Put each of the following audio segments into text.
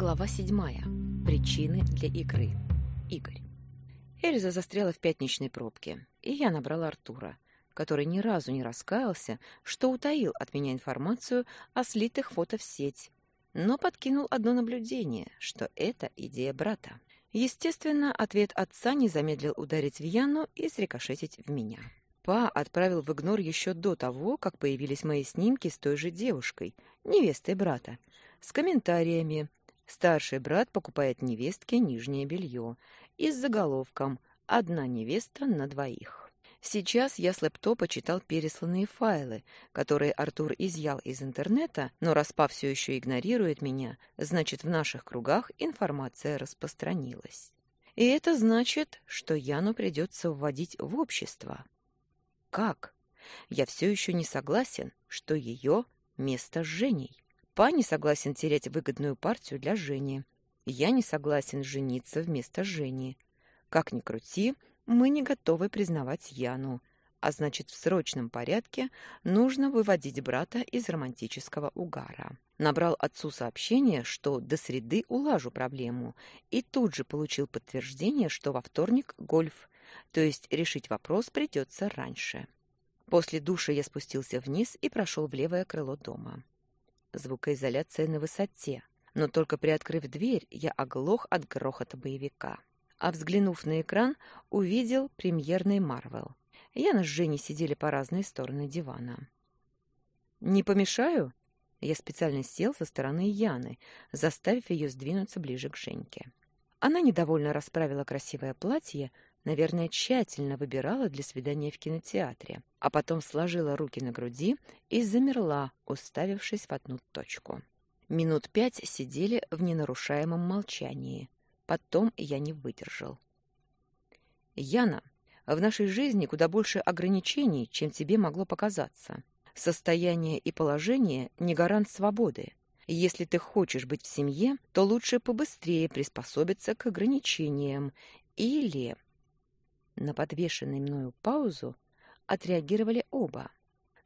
Глава седьмая. Причины для игры. Игорь. Эльза застряла в пятничной пробке, и я набрала Артура, который ни разу не раскаялся, что утаил от меня информацию о слитых фото в сеть, но подкинул одно наблюдение, что это идея брата. Естественно, ответ отца не замедлил ударить в Яну и срикошетить в меня. Па отправил в игнор еще до того, как появились мои снимки с той же девушкой, невестой брата, с комментариями «Старший брат покупает невестке нижнее белье» и с заголовком «Одна невеста на двоих». Сейчас я с лэптопа читал пересланные файлы, которые Артур изъял из интернета, но раз Па все еще игнорирует меня, значит, в наших кругах информация распространилась. И это значит, что Яну придется вводить в общество. Как? Я все еще не согласен, что ее место с Женей. Па не согласен терять выгодную партию для Жени. Я не согласен жениться вместо Жени. Как ни крути, мы не готовы признавать Яну, а значит, в срочном порядке нужно выводить брата из романтического угара. Набрал отцу сообщение, что до среды улажу проблему, и тут же получил подтверждение, что во вторник гольф, то есть решить вопрос придется раньше. После душа я спустился вниз и прошел в левое крыло дома звукоизоляция на высоте, но только приоткрыв дверь, я оглох от грохота боевика. А взглянув на экран, увидел премьерный Марвел. Яна с Женей сидели по разные стороны дивана. «Не помешаю?» Я специально сел со стороны Яны, заставив ее сдвинуться ближе к Женьке. Она недовольно расправила красивое платье, Наверное, тщательно выбирала для свидания в кинотеатре, а потом сложила руки на груди и замерла, уставившись в одну точку. Минут пять сидели в ненарушаемом молчании. Потом я не выдержал. «Яна, в нашей жизни куда больше ограничений, чем тебе могло показаться. Состояние и положение не гарант свободы. Если ты хочешь быть в семье, то лучше побыстрее приспособиться к ограничениям или на подвешенную мною паузу отреагировали оба.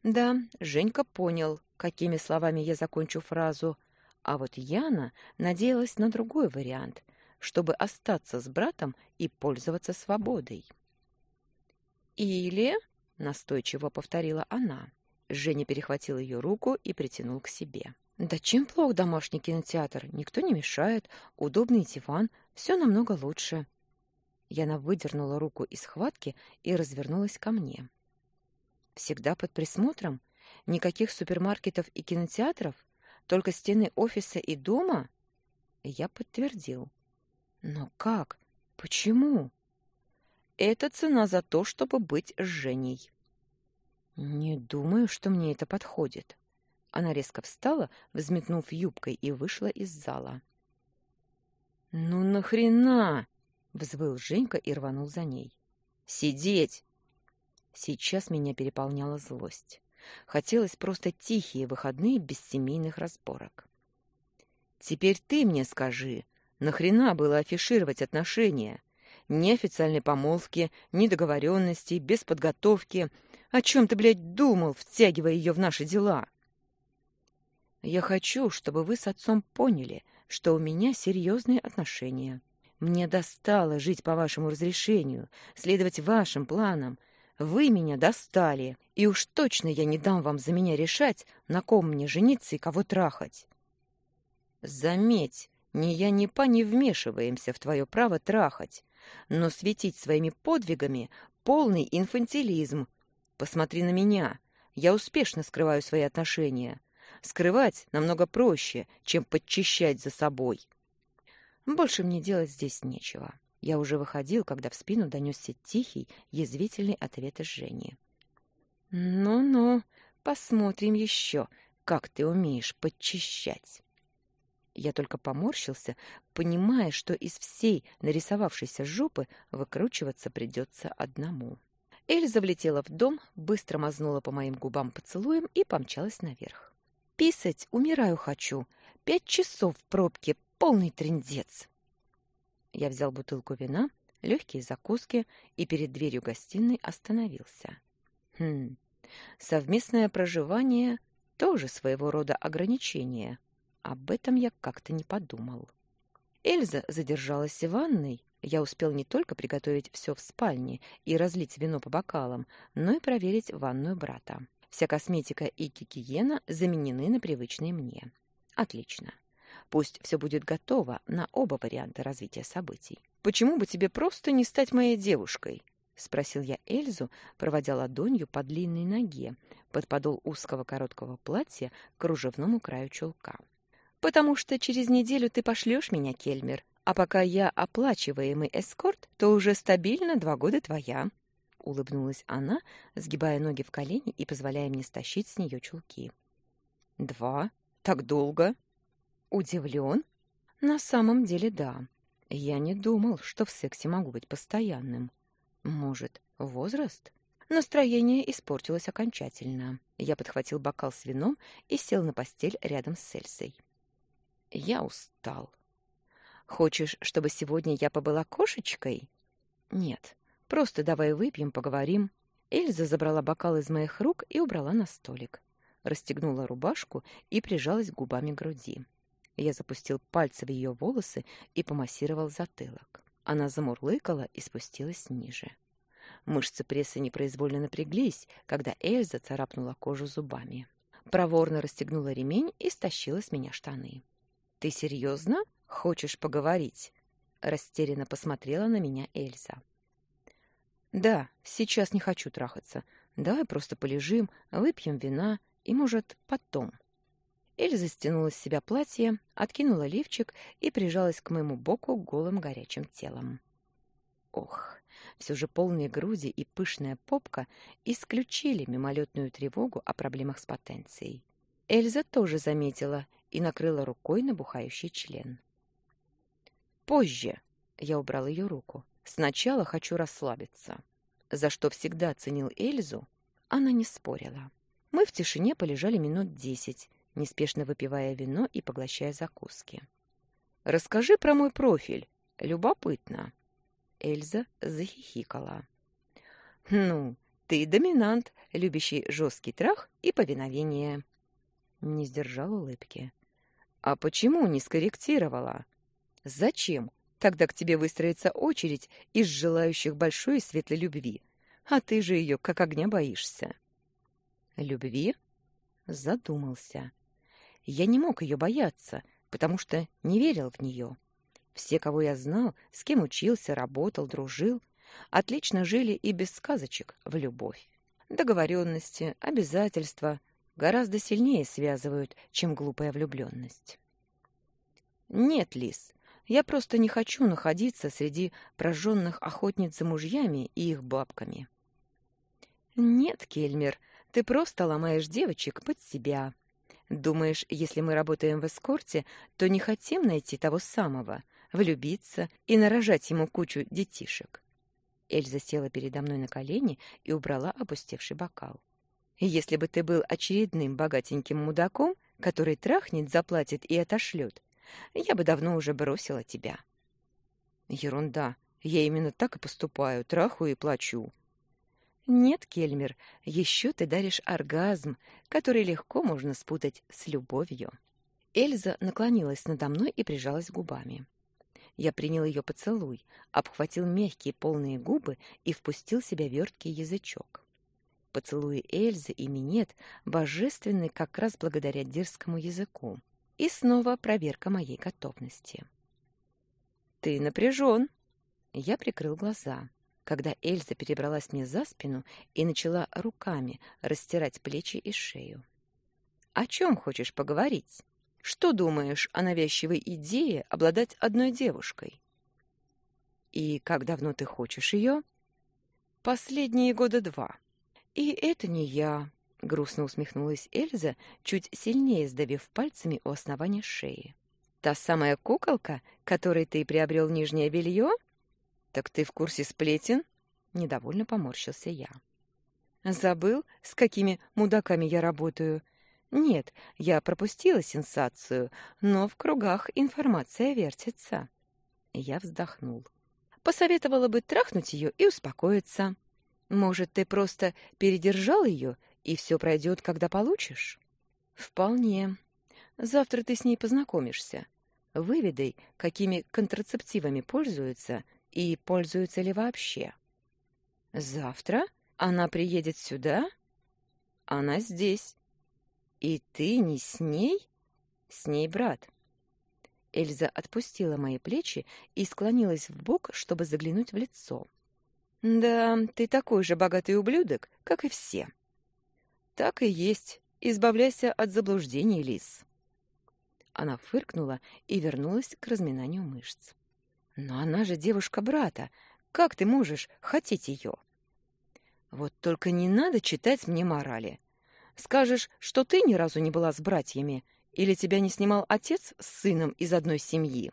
Да, Женька понял, какими словами я закончу фразу, а вот Яна надеялась на другой вариант, чтобы остаться с братом и пользоваться свободой. «Или...» — настойчиво повторила она. Женя перехватил ее руку и притянул к себе. «Да чем плох домашний кинотеатр? Никто не мешает, удобный диван, все намного лучше». Яна выдернула руку из схватки и развернулась ко мне. «Всегда под присмотром? Никаких супермаркетов и кинотеатров? Только стены офиса и дома?» Я подтвердил. «Но как? Почему?» «Это цена за то, чтобы быть с Женей». «Не думаю, что мне это подходит». Она резко встала, взметнув юбкой, и вышла из зала. «Ну нахрена?» Взвыл Женька и рванул за ней. «Сидеть!» Сейчас меня переполняла злость. Хотелось просто тихие выходные без семейных разборок. «Теперь ты мне скажи, нахрена было афишировать отношения? Ни официальной помолвки, ни договоренностей, без подготовки. О чем ты, блядь, думал, втягивая ее в наши дела?» «Я хочу, чтобы вы с отцом поняли, что у меня серьезные отношения». Мне достало жить по вашему разрешению, следовать вашим планам. Вы меня достали, и уж точно я не дам вам за меня решать, на ком мне жениться и кого трахать. Заметь, ни я, ни па не вмешиваемся в твое право трахать, но светить своими подвигами — полный инфантилизм. Посмотри на меня, я успешно скрываю свои отношения. Скрывать намного проще, чем подчищать за собой. Больше мне делать здесь нечего. Я уже выходил, когда в спину донесся тихий, язвительный ответ из Жени. «Ну-ну, посмотрим еще, как ты умеешь подчищать». Я только поморщился, понимая, что из всей нарисовавшейся жопы выкручиваться придется одному. Эльза влетела в дом, быстро мазнула по моим губам поцелуем и помчалась наверх. «Писать умираю хочу. Пять часов в пробке, Полный трындец. Я взял бутылку вина, легкие закуски и перед дверью гостиной остановился. Хм, совместное проживание тоже своего рода ограничение. Об этом я как-то не подумал. Эльза задержалась в ванной. Я успел не только приготовить все в спальне и разлить вино по бокалам, но и проверить ванную брата. Вся косметика и гигиена заменены на привычные мне. Отлично. Пусть все будет готово на оба варианта развития событий. «Почему бы тебе просто не стать моей девушкой?» — спросил я Эльзу, проводя ладонью по длинной ноге, под подол узкого короткого платья к кружевному краю чулка. «Потому что через неделю ты пошлешь меня, Кельмер, а пока я оплачиваемый эскорт, то уже стабильно два года твоя», — улыбнулась она, сгибая ноги в колени и позволяя мне стащить с нее чулки. «Два? Так долго?» «Удивлен?» «На самом деле, да. Я не думал, что в сексе могу быть постоянным. Может, возраст?» Настроение испортилось окончательно. Я подхватил бокал с вином и сел на постель рядом с Эльсой. Я устал. Хочешь, чтобы сегодня я побыла кошечкой? Нет, просто давай выпьем, поговорим. Эльза забрала бокал из моих рук и убрала на столик. Расстегнула рубашку и прижалась губами к груди. Я запустил пальцы в ее волосы и помассировал затылок. Она замурлыкала и спустилась ниже. Мышцы пресса непроизвольно напряглись, когда Эльза царапнула кожу зубами. Проворно расстегнула ремень и стащила с меня штаны. «Ты серьезно? Хочешь поговорить?» Растерянно посмотрела на меня Эльза. «Да, сейчас не хочу трахаться. Давай просто полежим, выпьем вина и, может, потом». Эльза стянула с себя платье, откинула лифчик и прижалась к моему боку голым горячим телом. Ох, все же полные груди и пышная попка исключили мимолетную тревогу о проблемах с потенцией. Эльза тоже заметила и накрыла рукой набухающий член. «Позже!» — я убрал ее руку. «Сначала хочу расслабиться». За что всегда ценил Эльзу, она не спорила. Мы в тишине полежали минут десять, неспешно выпивая вино и поглощая закуски. «Расскажи про мой профиль. Любопытно». Эльза захихикала. «Ну, ты доминант, любящий жесткий трах и повиновение». Не сдержал улыбки. А почему не скорректировала? Зачем? Тогда к тебе выстроится очередь из желающих большой и светлой любви. А ты же ее как огня боишься. Любви? Задумался. Я не мог ее бояться, потому что не верил в нее. Все, кого я знал, с кем учился, работал, дружил, отлично жили и без сказочек в любовь. Договоренности, обязательства — гораздо сильнее связывают, чем глупая влюбленность. Нет, Лис, я просто не хочу находиться среди прожженных охотниц за мужьями и их бабками. Нет, Кельмер, ты просто ломаешь девочек под себя. Думаешь, если мы работаем в эскорте, то не хотим найти того самого, влюбиться и нарожать ему кучу детишек? Эльза села передо мной на колени и убрала опустевший бокал. Если бы ты был очередным богатеньким мудаком, который трахнет, заплатит и отошлет, я бы давно уже бросила тебя. Ерунда. Я именно так и поступаю, трахаю и плачу. Нет, Кельмер, еще ты даришь оргазм, который легко можно спутать с любовью. Эльза наклонилась надо мной и прижалась губами. Я принял ее поцелуй, обхватил мягкие полные губы и впустил себя верткий язычок. Поцелуи Эльзы и Минет божественны как раз благодаря дерзкому языку. И снова проверка моей готовности. «Ты напряжен!» Я прикрыл глаза, когда Эльза перебралась мне за спину и начала руками растирать плечи и шею. «О чем хочешь поговорить? Что думаешь о навязчивой идее обладать одной девушкой?» «И как давно ты хочешь ее?» «Последние года два», «И это не я», — грустно усмехнулась Эльза, чуть сильнее сдавив пальцами у основания шеи. «Та самая куколка, которой ты приобрел нижнее белье?» «Так ты в курсе сплетен?» — недовольно поморщился я. «Забыл, с какими мудаками я работаю?» «Нет, я пропустила сенсацию, но в кругах информация вертится». Я вздохнул. «Посоветовала бы трахнуть ее и успокоиться». Может, ты просто передержал ее, и все пройдет, когда получишь? Вполне. Завтра ты с ней познакомишься. Выведай, какими контрацептивами пользуются и пользуются ли вообще. Завтра она приедет сюда? Она здесь. И ты не с ней? С ней брат. Эльза отпустила мои плечи и склонилась в бок, чтобы заглянуть в лицо. Да, ты такой же богатый ублюдок, как и все. Так и есть. Избавляйся от заблуждений, Лис. Она фыркнула и вернулась к разминанию мышц. Но она же девушка брата. Как ты можешь хотеть ее? Вот только не надо читать мне морали. Скажешь, что ты ни разу не была с братьями, или тебя не снимал отец с сыном из одной семьи?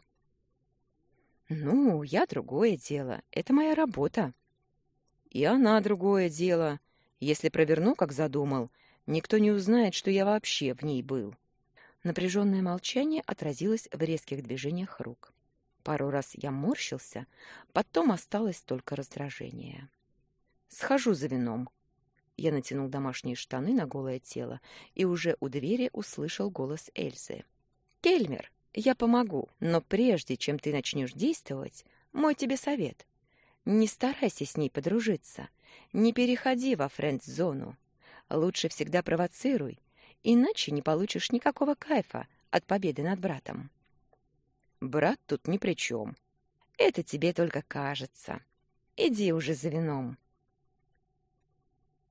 Ну, я другое дело. Это моя работа. И она другое дело. Если проверну, как задумал, никто не узнает, что я вообще в ней был. Напряженное молчание отразилось в резких движениях рук. Пару раз я морщился, потом осталось только раздражение. «Схожу за вином». Я натянул домашние штаны на голое тело и уже у двери услышал голос Эльзы. «Кельмер, я помогу, но прежде чем ты начнешь действовать, мой тебе совет. Не старайся с ней подружиться. Не переходи во френд-зону. Лучше всегда провоцируй, иначе не получишь никакого кайфа от победы над братом. Брат тут ни при чем. Это тебе только кажется. Иди уже за вином.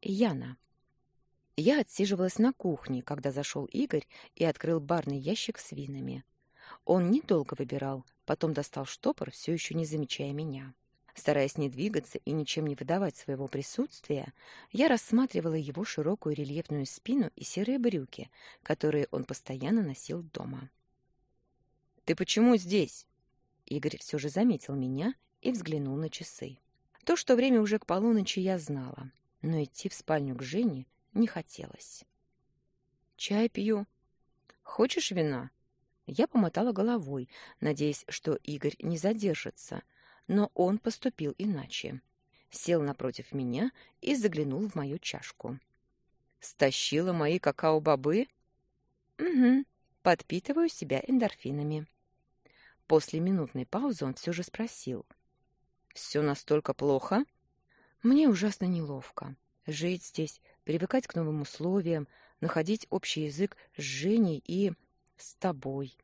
Яна. Я отсиживалась на кухне, когда зашел Игорь и открыл барный ящик с винами. Он недолго выбирал, потом достал штопор, все еще не замечая меня. Стараясь не двигаться и ничем не выдавать своего присутствия, я рассматривала его широкую рельефную спину и серые брюки, которые он постоянно носил дома. «Ты почему здесь?» Игорь все же заметил меня и взглянул на часы. То, что время уже к полуночи, я знала, но идти в спальню к Жене не хотелось. «Чай пью. Хочешь вина?» Я помотала головой, надеясь, что Игорь не задержится — но он поступил иначе. Сел напротив меня и заглянул в мою чашку. «Стащила мои какао-бобы?» «Угу, подпитываю себя эндорфинами». После минутной паузы он все же спросил. «Все настолько плохо?» «Мне ужасно неловко. Жить здесь, привыкать к новым условиям, находить общий язык с Женей и с тобой».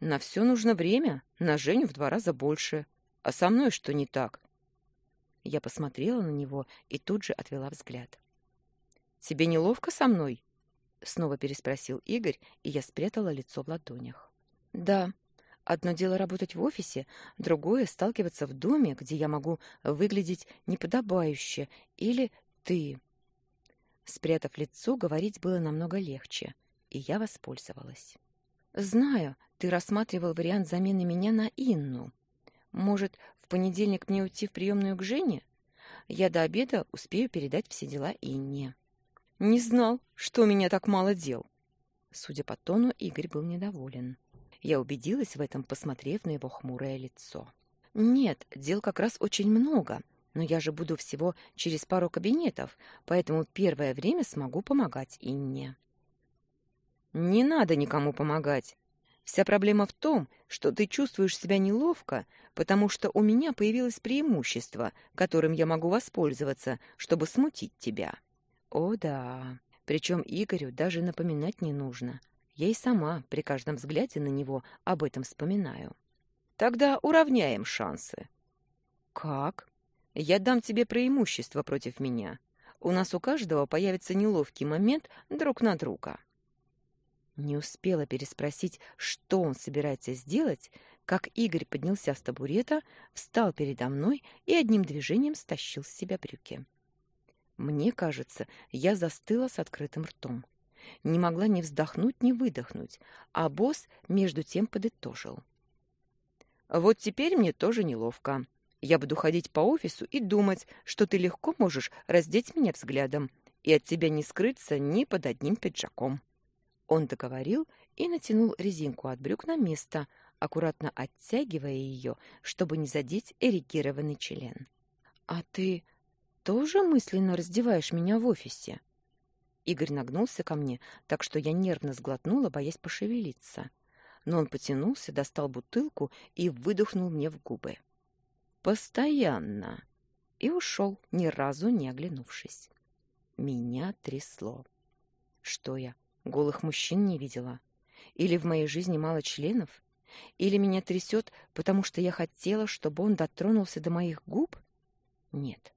На все нужно время, на Женю в два раза больше. А со мной что не так? Я посмотрела на него и тут же отвела взгляд. «Тебе неловко со мной?» Снова переспросил Игорь, и я спрятала лицо в ладонях. «Да. Одно дело работать в офисе, другое — сталкиваться в доме, где я могу выглядеть неподобающе, или ты...» Спрятав лицо, говорить было намного легче, и я воспользовалась. «Знаю, ты рассматривал вариант замены меня на Инну. Может, в понедельник мне уйти в приемную к Жене? Я до обеда успею передать все дела Инне». «Не знал, что у меня так мало дел». Судя по тону, Игорь был недоволен. Я убедилась в этом, посмотрев на его хмурое лицо. «Нет, дел как раз очень много, но я же буду всего через пару кабинетов, поэтому первое время смогу помогать Инне». Не надо никому помогать. Вся проблема в том, что ты чувствуешь себя неловко, потому что у меня появилось преимущество, которым я могу воспользоваться, чтобы смутить тебя. О да, причем Игорю даже напоминать не нужно. Я и сама при каждом взгляде на него об этом вспоминаю. Тогда уравняем шансы. Как? Я дам тебе преимущество против меня. У нас у каждого появится неловкий момент друг на друга. Не успела переспросить, что он собирается сделать, как Игорь поднялся с табурета, встал передо мной и одним движением стащил с себя брюки. Мне кажется, я застыла с открытым ртом. Не могла ни вздохнуть, ни выдохнуть, а босс между тем подытожил. «Вот теперь мне тоже неловко. Я буду ходить по офису и думать, что ты легко можешь раздеть меня взглядом, и от тебя не скрыться ни под одним пиджаком». Он договорил и натянул резинку от брюк на место, аккуратно оттягивая ее, чтобы не задеть эрегированный член. «А ты тоже мысленно раздеваешь меня в офисе?» Игорь нагнулся ко мне, так что я нервно сглотнула, боясь пошевелиться. но он потянулся, достал бутылку и выдохнул мне в губы. «Постоянно!» И ушел, ни разу не оглянувшись. Меня трясло. Что я, голых мужчин не видела? Или в моей жизни мало членов? Или меня трясет, потому что я хотела, чтобы он дотронулся до моих губ? Нет.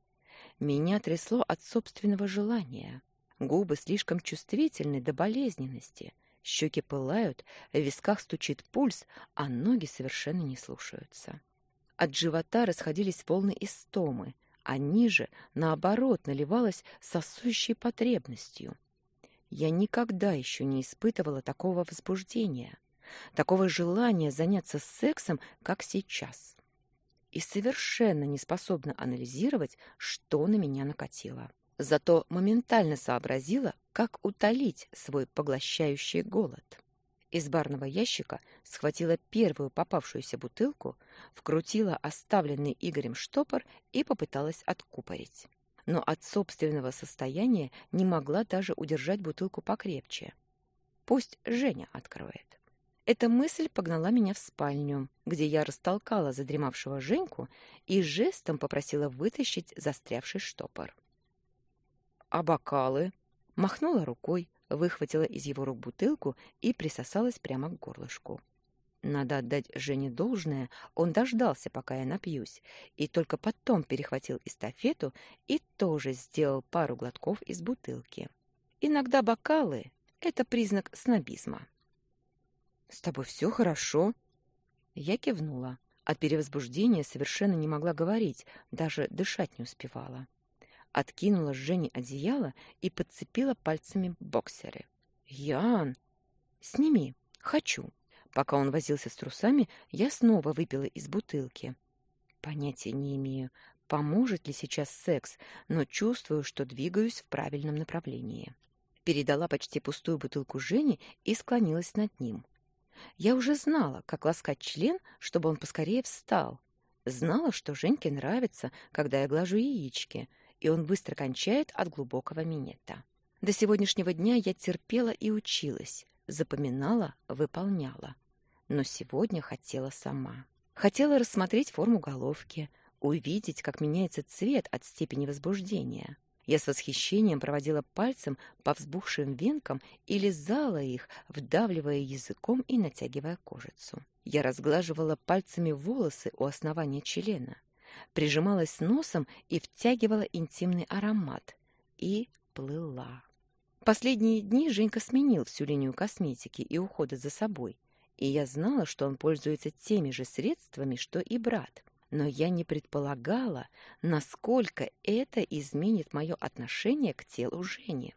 Меня трясло от собственного желания. Губы слишком чувствительны до болезненности. Щеки пылают, в висках стучит пульс, а ноги совершенно не слушаются. От живота расходились волны истомы, а ниже, наоборот, наливалась сосущей потребностью. Я никогда еще не испытывала такого возбуждения, такого желания заняться сексом, как сейчас. И совершенно не способна анализировать, что на меня накатило. Зато моментально сообразила, как утолить свой поглощающий голод. Из барного ящика схватила первую попавшуюся бутылку, вкрутила оставленный Игорем штопор и попыталась откупорить. Но от собственного состояния не могла даже удержать бутылку покрепче. Пусть Женя откроет. Эта мысль погнала меня в спальню, где я растолкала задремавшего Женьку и жестом попросила вытащить застрявший штопор. «А бокалы?» Махнула рукой, выхватила из его рук бутылку и присосалась прямо к горлышку. Надо отдать Жене должное, он дождался, пока я напьюсь, и только потом перехватил эстафету и тоже сделал пару глотков из бутылки. Иногда бокалы — это признак снобизма. «С тобой все хорошо?» Я кивнула. От перевозбуждения совершенно не могла говорить, даже дышать не успевала откинула с Жени одеяло и подцепила пальцами боксеры. «Ян! Сними! Хочу!» Пока он возился с трусами, я снова выпила из бутылки. Понятия не имею, поможет ли сейчас секс, но чувствую, что двигаюсь в правильном направлении. Передала почти пустую бутылку Жене и склонилась над ним. Я уже знала, как ласкать член, чтобы он поскорее встал. Знала, что Женьке нравится, когда я глажу яички — и он быстро кончает от глубокого минета. До сегодняшнего дня я терпела и училась, запоминала, выполняла. Но сегодня хотела сама. Хотела рассмотреть форму головки, увидеть, как меняется цвет от степени возбуждения. Я с восхищением проводила пальцем по взбухшим венкам и лизала их, вдавливая языком и натягивая кожицу. Я разглаживала пальцами волосы у основания члена прижималась носом и втягивала интимный аромат. И плыла. Последние дни Женька сменил всю линию косметики и ухода за собой, и я знала, что он пользуется теми же средствами, что и брат. Но я не предполагала, насколько это изменит мое отношение к телу Жени.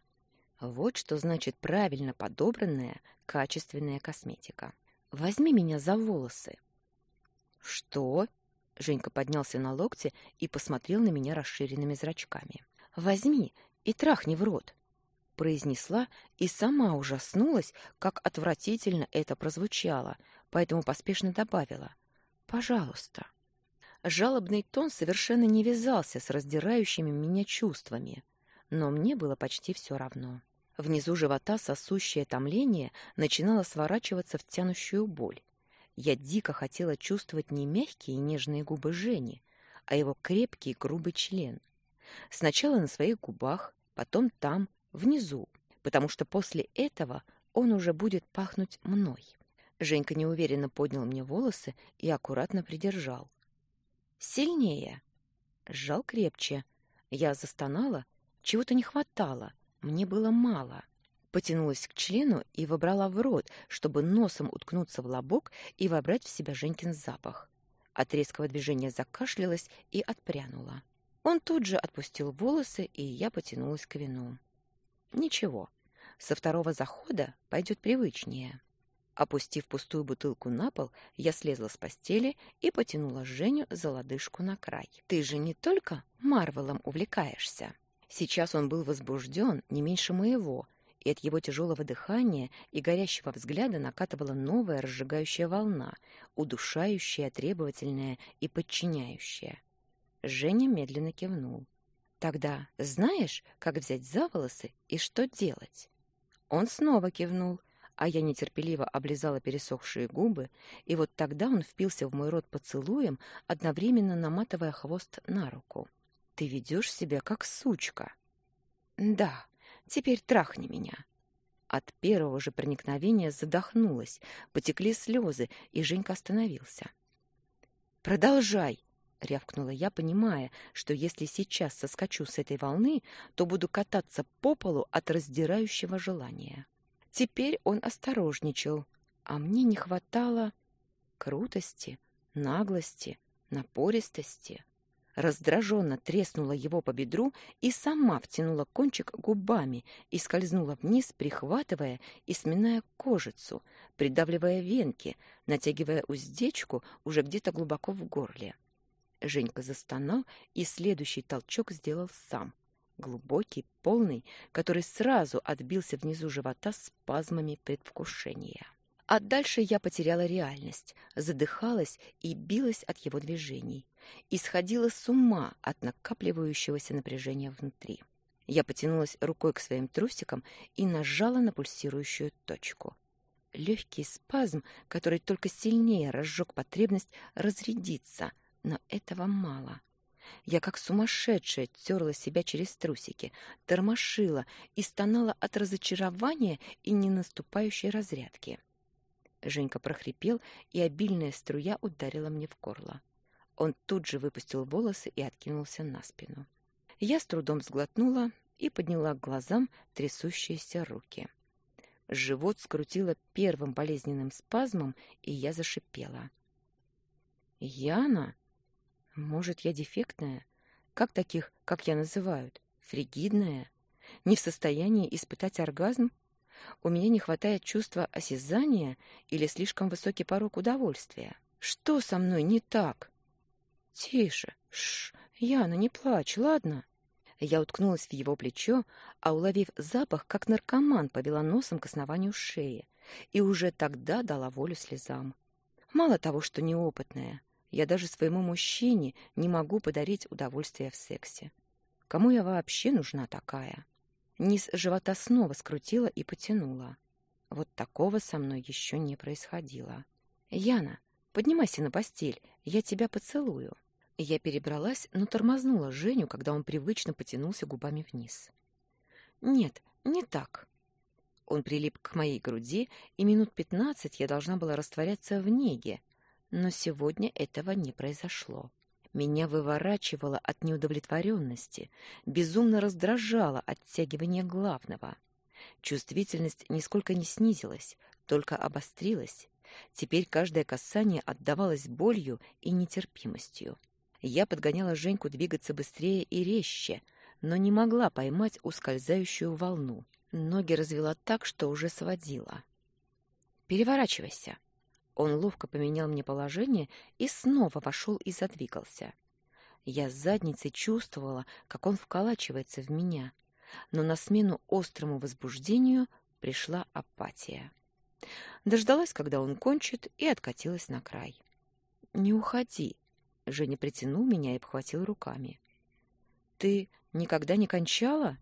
Вот что значит правильно подобранная, качественная косметика. Возьми меня за волосы. Что? Женька поднялся на локте и посмотрел на меня расширенными зрачками. «Возьми и трахни в рот», — произнесла и сама ужаснулась, как отвратительно это прозвучало, поэтому поспешно добавила «пожалуйста». Жалобный тон совершенно не вязался с раздирающими меня чувствами, но мне было почти все равно. Внизу живота сосущее томление начинало сворачиваться в тянущую боль. Я дико хотела чувствовать не мягкие и нежные губы Жени, а его крепкий грубый член. Сначала на своих губах, потом там, внизу, потому что после этого он уже будет пахнуть мной. Женька неуверенно поднял мне волосы и аккуратно придержал. «Сильнее!» Сжал крепче. Я застонала. Чего-то не хватало. Мне было мало потянулась к члену и вобрала в рот, чтобы носом уткнуться в лобок и вобрать в себя Женькин запах. От резкого движения закашлялась и отпрянула. Он тут же отпустил волосы, и я потянулась к вину. Ничего, со второго захода пойдет привычнее. Опустив пустую бутылку на пол, я слезла с постели и потянула Женю за лодыжку на край. «Ты же не только Марвелом увлекаешься!» Сейчас он был возбужден не меньше моего, и от его тяжелого дыхания и горящего взгляда накатывала новая разжигающая волна, удушающая, требовательная и подчиняющая. Женя медленно кивнул. «Тогда знаешь, как взять за волосы и что делать?» Он снова кивнул, а я нетерпеливо облизала пересохшие губы, и вот тогда он впился в мой рот поцелуем, одновременно наматывая хвост на руку. «Ты ведешь себя как сучка». «Да, теперь трахни меня». От первого же проникновения задохнулась, потекли слезы, и Женька остановился. «Продолжай!» — рявкнула я, понимая, что если сейчас соскочу с этой волны, то буду кататься по полу от раздирающего желания. Теперь он осторожничал, а мне не хватало крутости, наглости, напористости. Раздраженно треснула его по бедру и сама втянула кончик губами и скользнула вниз, прихватывая и сминая кожицу, придавливая венки, натягивая уздечку уже где-то глубоко в горле. Женька застонал, и следующий толчок сделал сам — глубокий, полный, который сразу отбился внизу живота спазмами предвкушения. А дальше я потеряла реальность, задыхалась и билась от его движений, и сходила с ума от накапливающегося напряжения внутри. Я потянулась рукой к своим трусикам и нажала на пульсирующую точку. Легкий спазм, который только сильнее разжег потребность разрядиться, но этого мало. Я как сумасшедшая терла себя через трусики, тормошила и стонала от разочарования и ненаступающей разрядки. Женька прохрипел, и обильная струя ударила мне в горло. Он тут же выпустил волосы и откинулся на спину. Я с трудом сглотнула и подняла к глазам трясущиеся руки. Живот скрутило первым болезненным спазмом, и я зашипела. «Яна!» Может, я дефектная? Как таких, как я называют? Фригидная? Не в состоянии испытать оргазм? У меня не хватает чувства осязания или слишком высокий порог удовольствия? Что со мной не так? Тише. Шш. Яна, не плачь, ладно? Я уткнулась в его плечо, а, уловив запах, как наркоман, повела носом к основанию шеи и уже тогда дала волю слезам. Мало того, что неопытная, я даже своему мужчине не могу подарить удовольствие в сексе. Кому я вообще нужна такая? Низ живота снова скрутила и потянула. Вот такого со мной еще не происходило. «Яна, поднимайся на постель, я тебя поцелую». Я перебралась, но тормознула Женю, когда он привычно потянулся губами вниз. «Нет, не так». Он прилип к моей груди, и минут пятнадцать я должна была растворяться в неге, но сегодня этого не произошло. Меня выворачивало от неудовлетворенности, безумно раздражало оттягивание главного. Чувствительность нисколько не снизилась, только обострилась. Теперь каждое касание отдавалось болью и нетерпимостью. Я подгоняла Женьку двигаться быстрее и резче, но не могла поймать ускользающую волну. Ноги развела так, что уже сводила. «Переворачивайся!» Он ловко поменял мне положение и снова вошел и задвигался. Я с задницей чувствовала, как он вколачивается в меня, но на смену острому возбуждению пришла апатия. Дождалась, когда он кончит, и откатилась на край. «Не уходи!» — Женя притянул меня и обхватил руками. «Ты никогда не кончала?»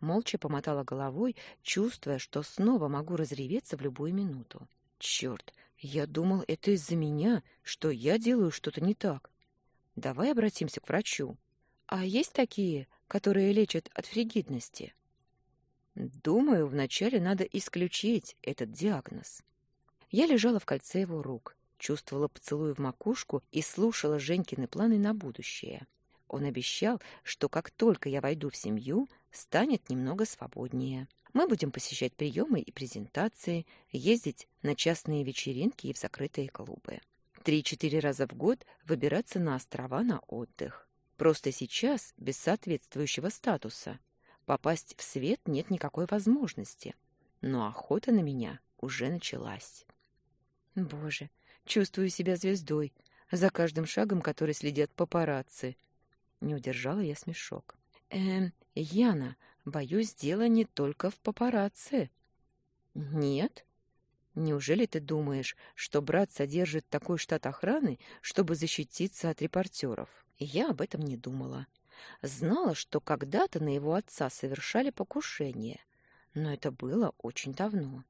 Молча помотала головой, чувствуя, что снова могу разреветься в любую минуту. «Черт! Я думал, это из-за меня, что я делаю что-то не так. Давай обратимся к врачу. А есть такие, которые лечат от фригидности? Думаю, вначале надо исключить этот диагноз. Я лежала в кольце его рук, чувствовала поцелуй в макушку и слушала Женькины планы на будущее. Он обещал, что как только я войду в семью, станет немного свободнее. Мы будем посещать приемы и презентации, ездить на частные вечеринки и в закрытые клубы. Три-четыре раза в год выбираться на острова на отдых. Просто сейчас, без соответствующего статуса, попасть в свет нет никакой возможности. Но охота на меня уже началась. Боже, чувствую себя звездой, за каждым шагом, который следят папарацци. Не удержала я смешок. Эм, Яна, Боюсь, дело не только в папарацци. Нет? Неужели ты думаешь, что брат содержит такой штат охраны, чтобы защититься от репортеров? Я об этом не думала. Знала, что когда-то на его отца совершали покушение, но это было очень давно.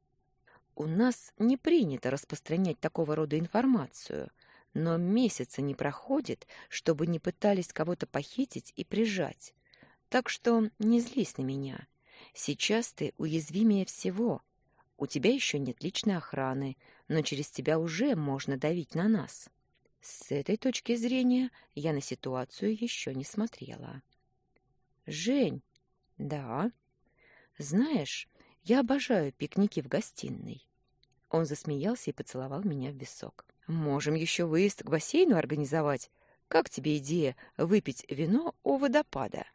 У нас не принято распространять такого рода информацию, но месяца не проходит, чтобы не пытались кого-то похитить и прижать. Так что не злись на меня. Сейчас ты уязвимее всего. У тебя еще нет личной охраны, но через тебя уже можно давить на нас. С этой точки зрения я на ситуацию еще не смотрела. Жень, да. Знаешь, я обожаю пикники в гостиной. Он засмеялся и поцеловал меня в висок. Можем еще выезд к бассейну организовать. Как тебе идея выпить вино у водопада?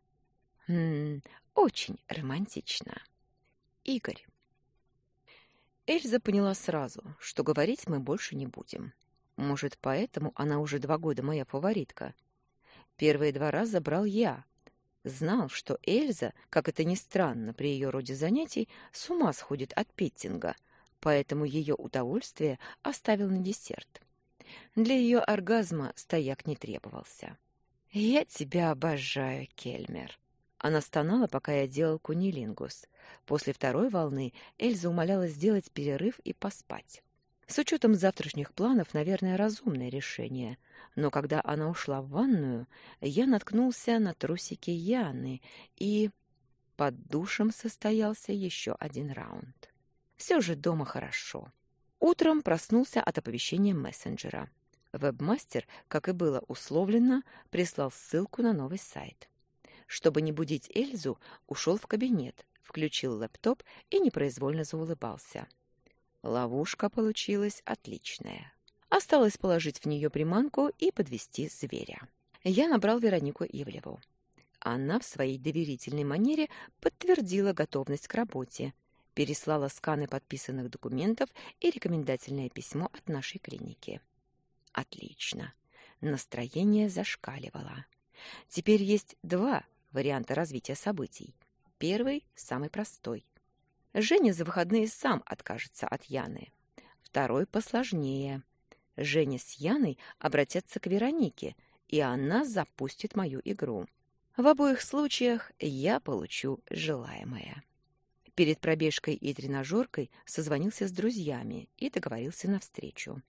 Хм, очень романтично. Игорь. Эльза поняла сразу, что говорить мы больше не будем. Может, поэтому она уже два года моя фаворитка. Первые два раза брал я. Знал, что Эльза, как это ни странно при ее роде занятий, с ума сходит от петтинга, поэтому ее удовольствие оставил на десерт. Для ее оргазма стояк не требовался. «Я тебя обожаю, Кельмер!» Она стонала, пока я делал кунилингус. После второй волны Эльза умоляла сделать перерыв и поспать. С учетом завтрашних планов, наверное, разумное решение. Но когда она ушла в ванную, я наткнулся на трусики Яны, и под душем состоялся еще один раунд. Все же дома хорошо. Утром проснулся от оповещения мессенджера. Вебмастер, как и было условлено, прислал ссылку на новый сайт. Чтобы не будить Эльзу, ушел в кабинет, включил лэптоп и непроизвольно заулыбался. Ловушка получилась отличная. Осталось положить в нее приманку и подвести зверя. Я набрал Веронику Ивлеву. Она в своей доверительной манере подтвердила готовность к работе, переслала сканы подписанных документов и рекомендательное письмо от нашей клиники. Отлично. Настроение зашкаливало. Теперь есть два варианта развития событий. Первый – самый простой. Женя за выходные сам откажется от Яны. Второй посложнее. Женя с Яной обратятся к Веронике, и она запустит мою игру. В обоих случаях я получу желаемое. Перед пробежкой и тренажеркой созвонился с друзьями и договорился на встречу.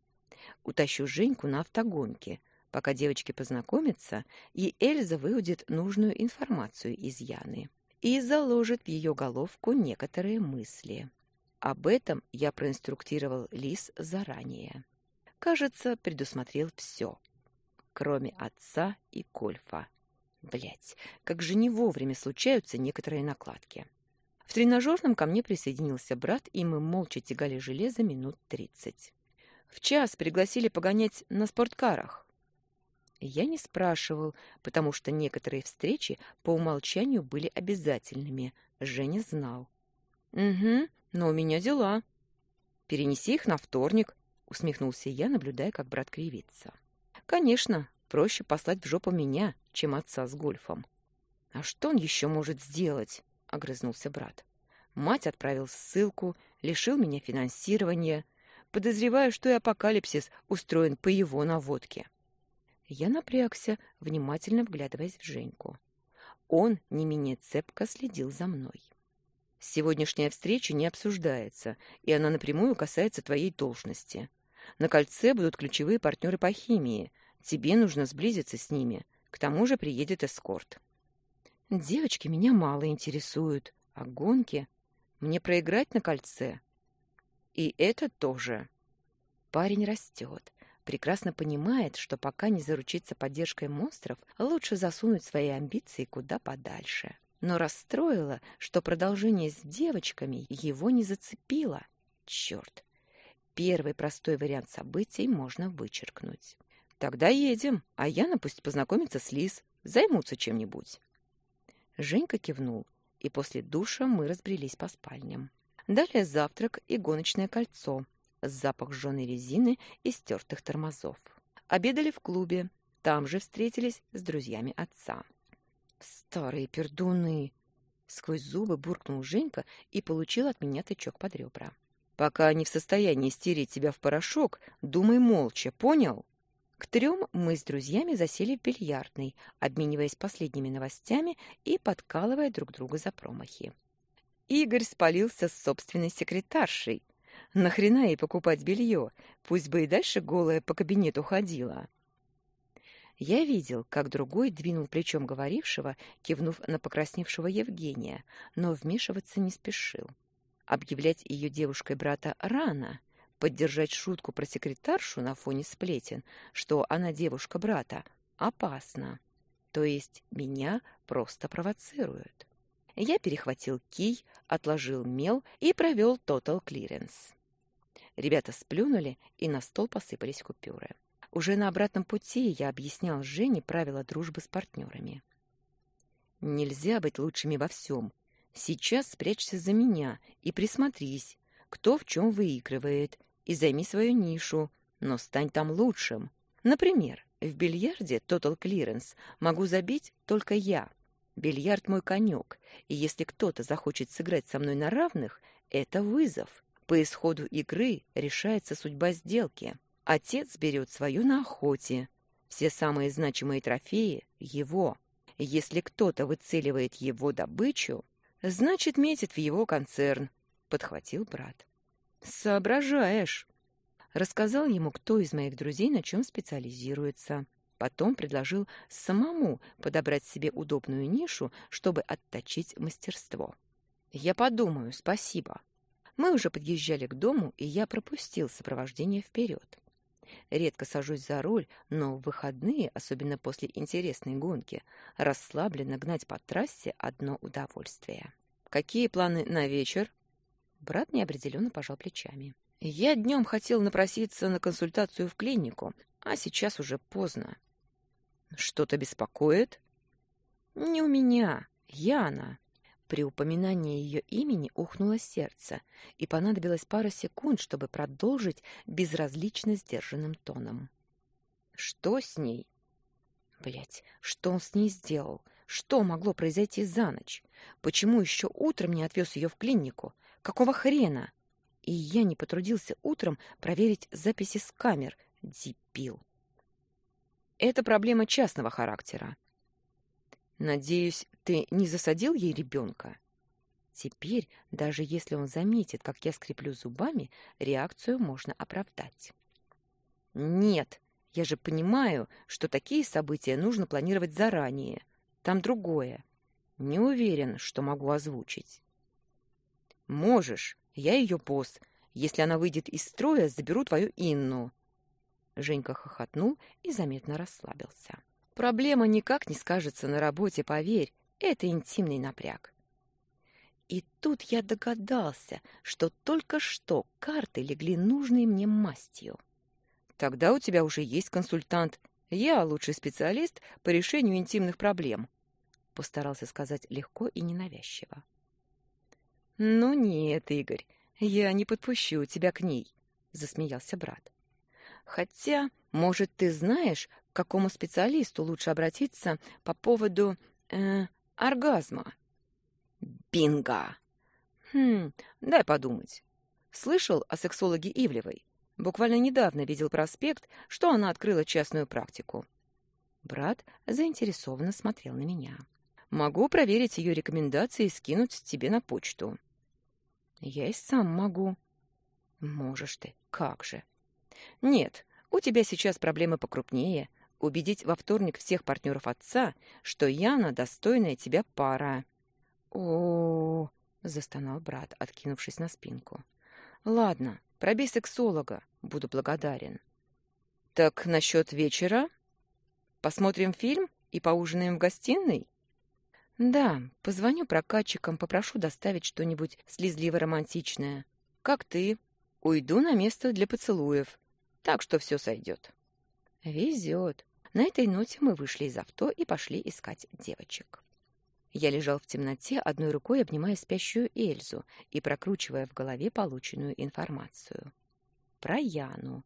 Утащу Женьку на автогонке, пока девочки познакомятся, и Эльза выудит нужную информацию из Яны и заложит в ее головку некоторые мысли. Об этом я проинструктировал Лис заранее. Кажется, предусмотрел все, кроме отца и Кольфа. Блять, как же не вовремя случаются некоторые накладки. В тренажерном ко мне присоединился брат, и мы молча тягали железо минут тридцать. В час пригласили погонять на спорткарах. Я не спрашивал, потому что некоторые встречи по умолчанию были обязательными. Женя знал. «Угу, но у меня дела». «Перенеси их на вторник», — усмехнулся я, наблюдая, как брат кривится. «Конечно, проще послать в жопу меня, чем отца с гольфом». «А что он еще может сделать?» — огрызнулся брат. «Мать отправил ссылку, лишил меня финансирования. Подозреваю, что и апокалипсис устроен по его наводке». Я напрягся, внимательно вглядываясь в Женьку. Он не менее цепко следил за мной. «Сегодняшняя встреча не обсуждается, и она напрямую касается твоей должности. На кольце будут ключевые партнеры по химии. Тебе нужно сблизиться с ними. К тому же приедет эскорт». «Девочки меня мало интересуют, а гонки... Мне проиграть на кольце?» «И это тоже». Парень растет прекрасно понимает, что пока не заручиться поддержкой монстров, лучше засунуть свои амбиции куда подальше. Но расстроило, что продолжение с девочками его не зацепило. Черт! Первый простой вариант событий можно вычеркнуть. Тогда едем, а Яна пусть познакомится с Лиз, займутся чем-нибудь. Женька кивнул, и после душа мы разбрелись по спальням. Далее завтрак и гоночное кольцо — запах жженой резины и стертых тормозов. Обедали в клубе, там же встретились с друзьями отца. «Старые пердуны!» Сквозь зубы буркнул Женька и получил от меня тычок под ребра. «Пока они в состоянии стереть тебя в порошок, думай молча, понял?» К трем мы с друзьями засели в бильярдной, обмениваясь последними новостями и подкалывая друг друга за промахи. Игорь спалился с собственной секретаршей, Нахрена ей покупать белье? Пусть бы и дальше голая по кабинету ходила. Я видел, как другой двинул плечом говорившего, кивнув на покрасневшего Евгения, но вмешиваться не спешил. Объявлять ее девушкой брата рано. Поддержать шутку про секретаршу на фоне сплетен, что она девушка брата, опасно. То есть меня просто провоцируют. Я перехватил кий, отложил мел и провел total clearance. Ребята сплюнули, и на стол посыпались купюры. Уже на обратном пути я объяснял Жене правила дружбы с партнерами. «Нельзя быть лучшими во всем. Сейчас спрячься за меня и присмотрись, кто в чем выигрывает, и займи свою нишу, но стань там лучшим. Например, в бильярде Total Clearance могу забить только я. Бильярд мой конек, и если кто-то захочет сыграть со мной на равных, это вызов. По исходу игры решается судьба сделки. Отец берет свою на охоте. Все самые значимые трофеи — его. Если кто-то выцеливает его добычу, значит, метит в его концерн, — подхватил брат. Соображаешь. Рассказал ему, кто из моих друзей на чем специализируется. Потом предложил самому подобрать себе удобную нишу, чтобы отточить мастерство. Я подумаю, спасибо. Мы уже подъезжали к дому, и я пропустил сопровождение вперед. Редко сажусь за руль, но в выходные, особенно после интересной гонки, расслабленно гнать по трассе одно удовольствие. «Какие планы на вечер?» Брат неопределенно пожал плечами. «Я днем хотел напроситься на консультацию в клинику, а сейчас уже поздно». «Что-то беспокоит?» «Не у меня, Яна». При упоминании ее имени ухнуло сердце, и понадобилось пара секунд, чтобы продолжить безразлично сдержанным тоном. «Что с ней?» Блять, что он с ней сделал? Что могло произойти за ночь? Почему еще утром не отвез ее в клинику? Какого хрена? И я не потрудился утром проверить записи с камер. Дебил. Это проблема частного характера. Надеюсь, ты не засадил ей ребенка? Теперь, даже если он заметит, как я скреплю зубами, реакцию можно оправдать. Нет, я же понимаю, что такие события нужно планировать заранее. Там другое. Не уверен, что могу озвучить. Можешь. Я ее босс. Если она выйдет из строя, заберу твою Инну. Женька хохотнул и заметно расслабился. Проблема никак не скажется на работе, поверь. Это интимный напряг. И тут я догадался, что только что карты легли нужной мне мастью. Тогда у тебя уже есть консультант. Я лучший специалист по решению интимных проблем. Постарался сказать легко и ненавязчиво. Ну нет, Игорь, я не подпущу тебя к ней, засмеялся брат. Хотя, может, ты знаешь, к какому специалисту лучше обратиться по поводу э, оргазма? Бинго! Хм, дай подумать. Слышал о сексологе Ивлевой? Буквально недавно видел проспект, что она открыла частную практику. Брат заинтересованно смотрел на меня. Могу проверить ее рекомендации и скинуть тебе на почту. Я и сам могу. Можешь ты, как же. Нет, у тебя сейчас проблемы покрупнее. Убедить во вторник всех партнеров отца, что Яна достойная тебя пара. О, застонал брат, откинувшись на спинку. Ладно, Пробей сексолога, буду благодарен. Так насчет вечера? Посмотрим фильм и поужинаем в гостиной? Да, позвоню прокатчикам, попрошу доставить что-нибудь слезливо-романтичное. Как ты? Уйду на место для поцелуев. Так что все сойдет. Везет. На этой ноте мы вышли из авто и пошли искать девочек. Я лежал в темноте, одной рукой обнимая спящую Эльзу и прокручивая в голове полученную информацию. Про Яну.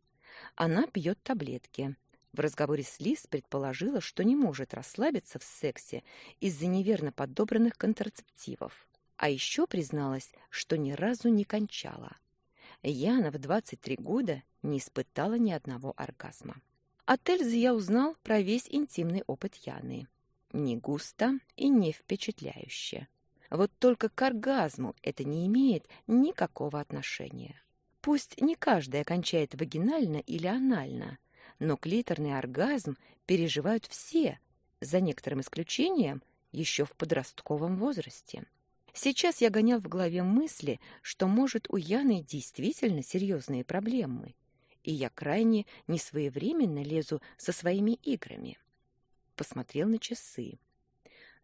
Она пьет таблетки. В разговоре с Лиз предположила, что не может расслабиться в сексе из-за неверно подобранных контрацептивов. А еще призналась, что ни разу не кончала. Яна в 23 года не испытала ни одного оргазма. От Эльзы я узнал про весь интимный опыт Яны не густо и не впечатляюще. Вот только к оргазму это не имеет никакого отношения. Пусть не каждая кончает вагинально или анально, но клиторный оргазм переживают все, за некоторым исключением, еще в подростковом возрасте. Сейчас я гонял в голове мысли, что, может, у Яны действительно серьезные проблемы, и я крайне несвоевременно лезу со своими играми. Посмотрел на часы.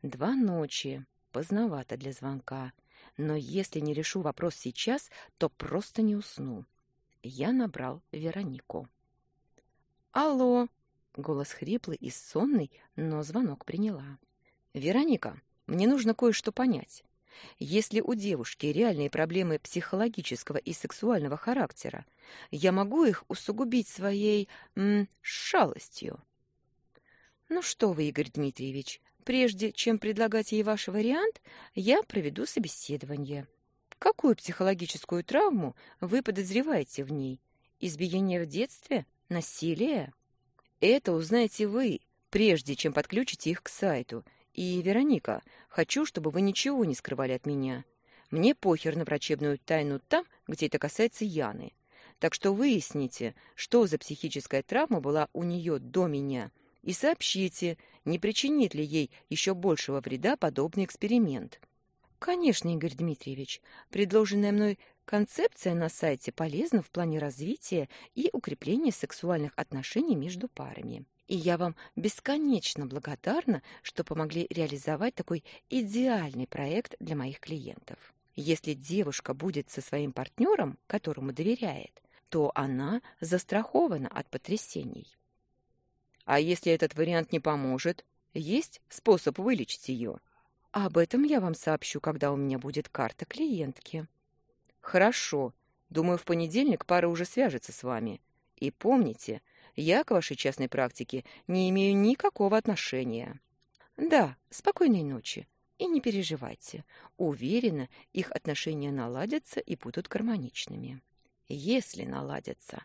Два ночи. Поздновато для звонка. Но если не решу вопрос сейчас, то просто не усну. Я набрал Веронику. «Алло!» — голос хриплый и сонный, но звонок приняла. «Вероника, мне нужно кое-что понять. Если у девушки реальные проблемы психологического и сексуального характера, я могу их усугубить своей м, шалостью. Ну что вы, Игорь Дмитриевич, прежде чем предлагать ей ваш вариант, я проведу собеседование. Какую психологическую травму вы подозреваете в ней? Избиение в детстве? Насилие? Это узнаете вы, прежде чем подключите их к сайту – и, Вероника, хочу, чтобы вы ничего не скрывали от меня. Мне похер на врачебную тайну там, где это касается Яны. Так что выясните, что за психическая травма была у нее до меня, и сообщите, не причинит ли ей еще большего вреда подобный эксперимент. Конечно, Игорь Дмитриевич, предложенная мной концепция на сайте полезна в плане развития и укрепления сексуальных отношений между парами и я вам бесконечно благодарна, что помогли реализовать такой идеальный проект для моих клиентов. Если девушка будет со своим партнером, которому доверяет, то она застрахована от потрясений. А если этот вариант не поможет, есть способ вылечить ее. Об этом я вам сообщу, когда у меня будет карта клиентки. Хорошо. Думаю, в понедельник пара уже свяжется с вами. И помните, я к вашей частной практике не имею никакого отношения. Да, спокойной ночи. И не переживайте. Уверена, их отношения наладятся и будут гармоничными. Если наладятся.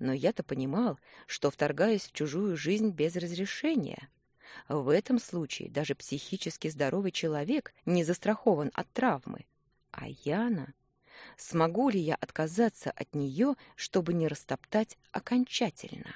Но я-то понимал, что вторгаюсь в чужую жизнь без разрешения. В этом случае даже психически здоровый человек не застрахован от травмы. А Яна... Смогу ли я отказаться от нее, чтобы не растоптать окончательно?